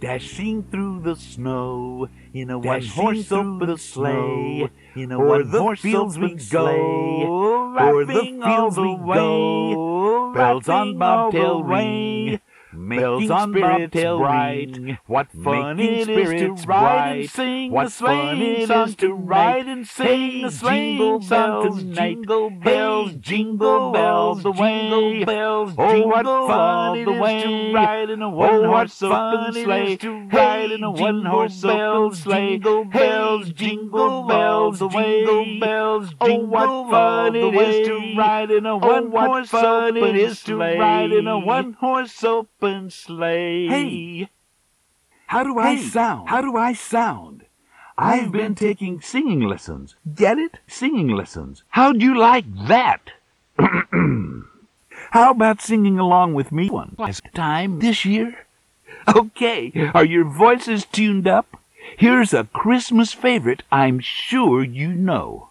Dashing through the snow in a one horse open the sleigh. In a one horse fields we go, o'er the fields we go, Bells on laughing all the bobtail way. Ring. Bells Making on spirits bright. What fun Making it is to ride and sing What the sleighing it to ride and sing the sleighing bells, tonight. jingle bells, jingle bells, the way. jingle bells, Oh, what fun it the is to ride in a Oh, one-horse open sleigh. to ride in a jingle one-horse open bells, sleigh. jingle bells, jingle bells, the jingle bells, Oh, what fun it is to ride in a Oh, one-horse fun it open is to ride in a sleigh. one-horse open sleigh. Hey, how do I Hey, sound? how do I sound? I've been taking singing lessons. Get it? Singing lessons. How'd you like that? How about singing along with me one Last time this year? Okay, are your voices tuned up? Here's a Christmas favorite I'm sure you know.